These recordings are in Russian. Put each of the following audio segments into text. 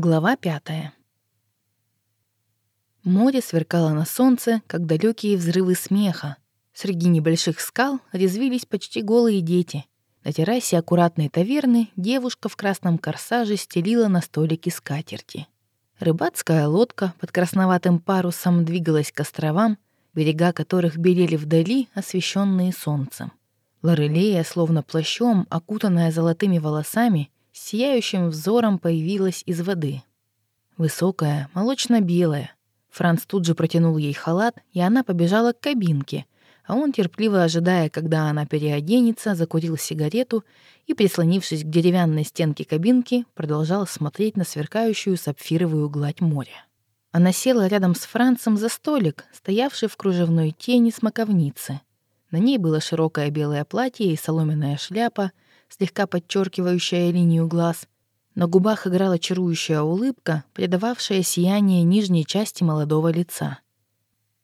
Глава пятая. Море сверкало на солнце, как далекие взрывы смеха. Среди небольших скал резвились почти голые дети. На террасе аккуратной таверны девушка в красном корсаже стелила на столике скатерти. Рыбацкая лодка под красноватым парусом двигалась к островам, берега которых белели вдали, освещенные солнцем. Лорелея, словно плащом, окутанная золотыми волосами, сияющим взором появилась из воды. Высокая, молочно-белая. Франц тут же протянул ей халат, и она побежала к кабинке, а он, терпеливо ожидая, когда она переоденется, закурил сигарету и, прислонившись к деревянной стенке кабинки, продолжал смотреть на сверкающую сапфировую гладь моря. Она села рядом с Францем за столик, стоявший в кружевной тени смоковницы. На ней было широкое белое платье и соломенная шляпа — слегка подчеркивающая линию глаз. На губах играла чарующая улыбка, придававшая сияние нижней части молодого лица.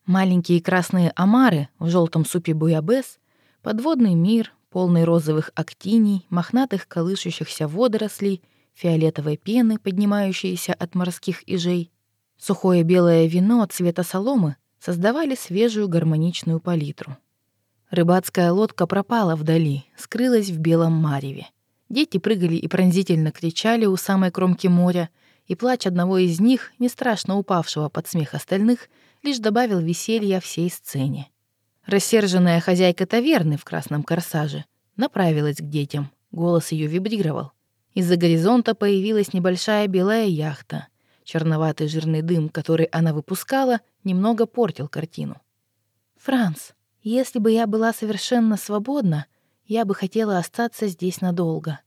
Маленькие красные омары в желтом супе буябес, подводный мир, полный розовых актиний, мохнатых колышущихся водорослей, фиолетовой пены, поднимающейся от морских ижей, сухое белое вино цвета соломы создавали свежую гармоничную палитру. Рыбацкая лодка пропала вдали, скрылась в белом мареве. Дети прыгали и пронзительно кричали у самой кромки моря, и плач одного из них, не страшно упавшего под смех остальных, лишь добавил веселья всей сцене. Рассерженная хозяйка таверны в красном корсаже направилась к детям. Голос ее вибрировал. Из-за горизонта появилась небольшая белая яхта. Черноватый жирный дым, который она выпускала, немного портил картину. «Франц», если бы я была совершенно свободна, я бы хотела остаться здесь надолго.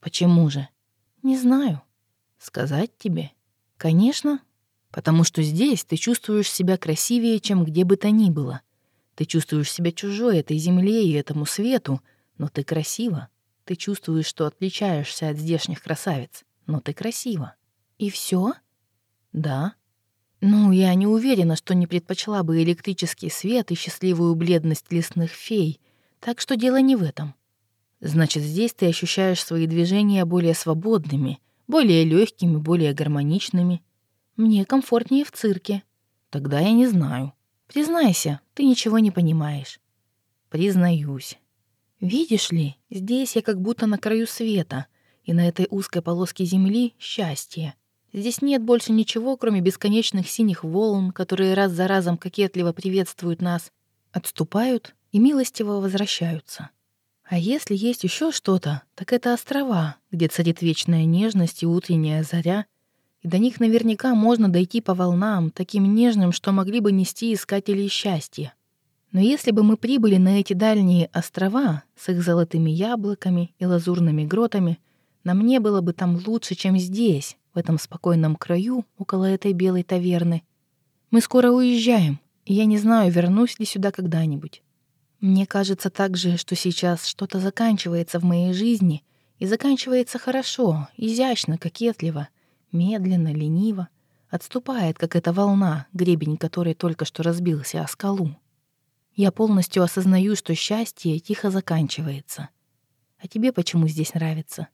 Почему же? Не знаю. Сказать тебе? Конечно, потому что здесь ты чувствуешь себя красивее, чем где бы то ни было. Ты чувствуешь себя чужой этой земле и этому свету, но ты красива. Ты чувствуешь, что отличаешься от здешних красавиц, но ты красива. И все? Да. Ну, я не уверена, что не предпочла бы электрический свет и счастливую бледность лесных фей, так что дело не в этом. Значит, здесь ты ощущаешь свои движения более свободными, более легкими, более гармоничными. Мне комфортнее в цирке. Тогда я не знаю. Признайся, ты ничего не понимаешь. Признаюсь. Видишь ли, здесь я как будто на краю света, и на этой узкой полоске земли — счастье. Здесь нет больше ничего, кроме бесконечных синих волн, которые раз за разом кокетливо приветствуют нас, отступают и милостиво возвращаются. А если есть еще что-то, так это острова, где царит вечная нежность и утренняя заря, и до них наверняка можно дойти по волнам, таким нежным, что могли бы нести искатели счастья. Но если бы мы прибыли на эти дальние острова с их золотыми яблоками и лазурными гротами, нам не было бы там лучше, чем здесь, в этом спокойном краю, около этой белой таверны. Мы скоро уезжаем, и я не знаю, вернусь ли сюда когда-нибудь. Мне кажется также, что сейчас что-то заканчивается в моей жизни, и заканчивается хорошо, изящно, кокетливо, медленно, лениво, отступает, как эта волна, гребень которой только что разбился о скалу. Я полностью осознаю, что счастье тихо заканчивается. А тебе почему здесь нравится?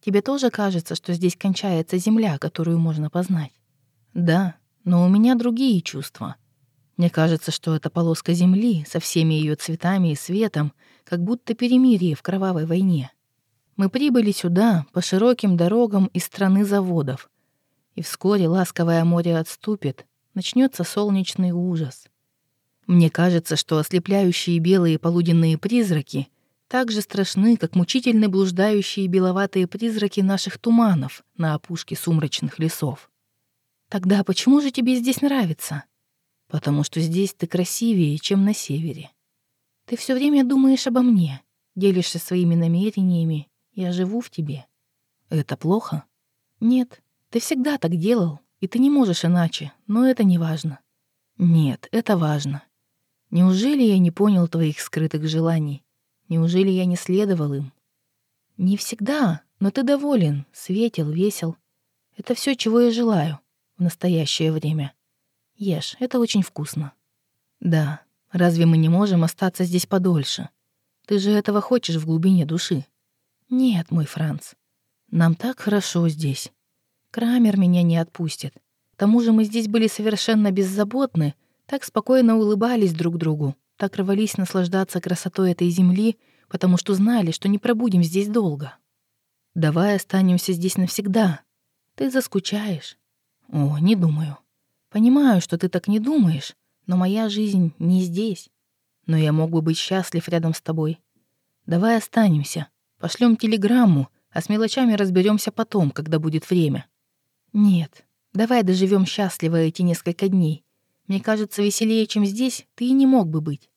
Тебе тоже кажется, что здесь кончается земля, которую можно познать? Да, но у меня другие чувства. Мне кажется, что эта полоска земли со всеми ее цветами и светом, как будто перемирие в кровавой войне. Мы прибыли сюда по широким дорогам из страны заводов, и вскоре ласковое море отступит, начнется солнечный ужас. Мне кажется, что ослепляющие белые полуденные призраки — так же страшны, как мучительно блуждающие беловатые призраки наших туманов на опушке сумрачных лесов. Тогда почему же тебе здесь нравится? Потому что здесь ты красивее, чем на севере. Ты все время думаешь обо мне, делишься своими намерениями, я живу в тебе. Это плохо? Нет, ты всегда так делал, и ты не можешь иначе, но это не важно. Нет, это важно. Неужели я не понял твоих скрытых желаний? Неужели я не следовал им? Не всегда, но ты доволен, светел, весел. Это все, чего я желаю в настоящее время. Ешь, это очень вкусно. Да, разве мы не можем остаться здесь подольше? Ты же этого хочешь в глубине души. Нет, мой Франц. Нам так хорошо здесь. Крамер меня не отпустит. К тому же мы здесь были совершенно беззаботны, так спокойно улыбались друг другу, так рвались наслаждаться красотой этой земли, потому что знали, что не пробудем здесь долго. Давай останемся здесь навсегда. Ты заскучаешь. О, не думаю. Понимаю, что ты так не думаешь, но моя жизнь не здесь. Но я мог бы быть счастлив рядом с тобой. Давай останемся. Пошлем телеграмму, а с мелочами разберемся потом, когда будет время. Нет, давай доживем счастливо эти несколько дней. Мне кажется, веселее, чем здесь, ты и не мог бы быть.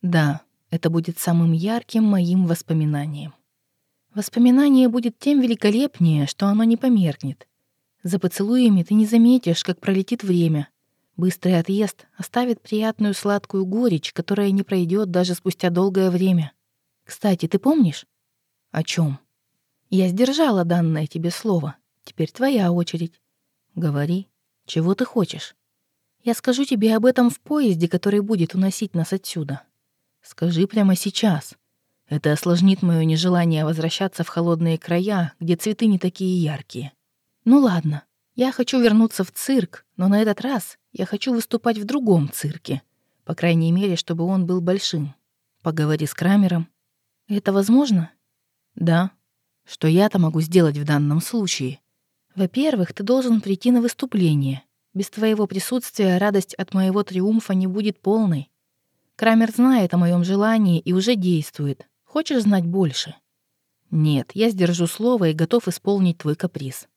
Да, это будет самым ярким моим воспоминанием. Воспоминание будет тем великолепнее, что оно не померкнет. За поцелуями ты не заметишь, как пролетит время. Быстрый отъезд оставит приятную сладкую горечь, которая не пройдет даже спустя долгое время. Кстати, ты помнишь? О чем? Я сдержала данное тебе слово. Теперь твоя очередь. Говори, чего ты хочешь. Я скажу тебе об этом в поезде, который будет уносить нас отсюда. Скажи прямо сейчас. Это осложнит мое нежелание возвращаться в холодные края, где цветы не такие яркие. Ну ладно, я хочу вернуться в цирк, но на этот раз я хочу выступать в другом цирке. По крайней мере, чтобы он был большим. Поговори с Крамером. Это возможно? Да. Что я-то могу сделать в данном случае? Во-первых, ты должен прийти на выступление. Без твоего присутствия радость от моего триумфа не будет полной. Крамер знает о моем желании и уже действует. Хочешь знать больше? Нет, я сдержу слово и готов исполнить твой каприз.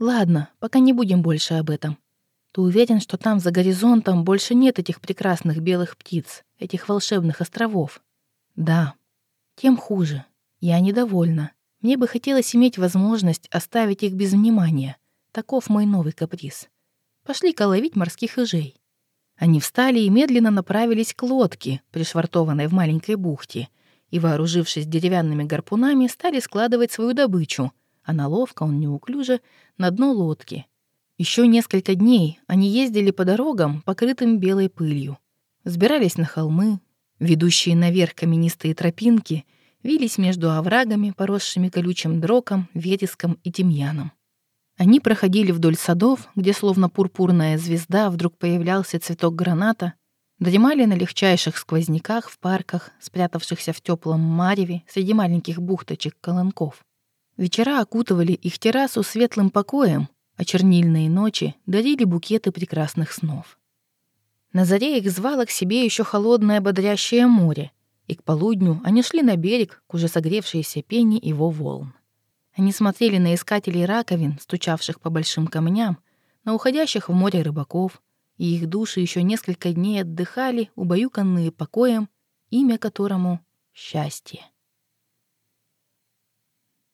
Ладно, пока не будем больше об этом. Ты уверен, что там за горизонтом больше нет этих прекрасных белых птиц, этих волшебных островов? Да. Тем хуже. Я недовольна. Мне бы хотелось иметь возможность оставить их без внимания. Таков мой новый каприз. Пошли-ка ловить морских ежей. Они встали и медленно направились к лодке, пришвартованной в маленькой бухте, и, вооружившись деревянными гарпунами, стали складывать свою добычу — она ловко, он неуклюже, на дно лодки. Еще несколько дней они ездили по дорогам, покрытым белой пылью. Сбирались на холмы, ведущие наверх каменистые тропинки, вились между оврагами, поросшими колючим дроком, вереском и тимьяном. Они проходили вдоль садов, где словно пурпурная звезда вдруг появлялся цветок граната, дремали на легчайших сквозняках в парках, спрятавшихся в теплом мареве среди маленьких бухточек колонков. Вечера окутывали их террасу светлым покоем, а чернильные ночи дарили букеты прекрасных снов. На заре их звало к себе еще холодное бодрящее море, и к полудню они шли на берег к уже согревшейся пене его волн. Они смотрели на искателей раковин, стучавших по большим камням, на уходящих в море рыбаков, и их души еще несколько дней отдыхали, убаюканные покоем, имя которому — счастье.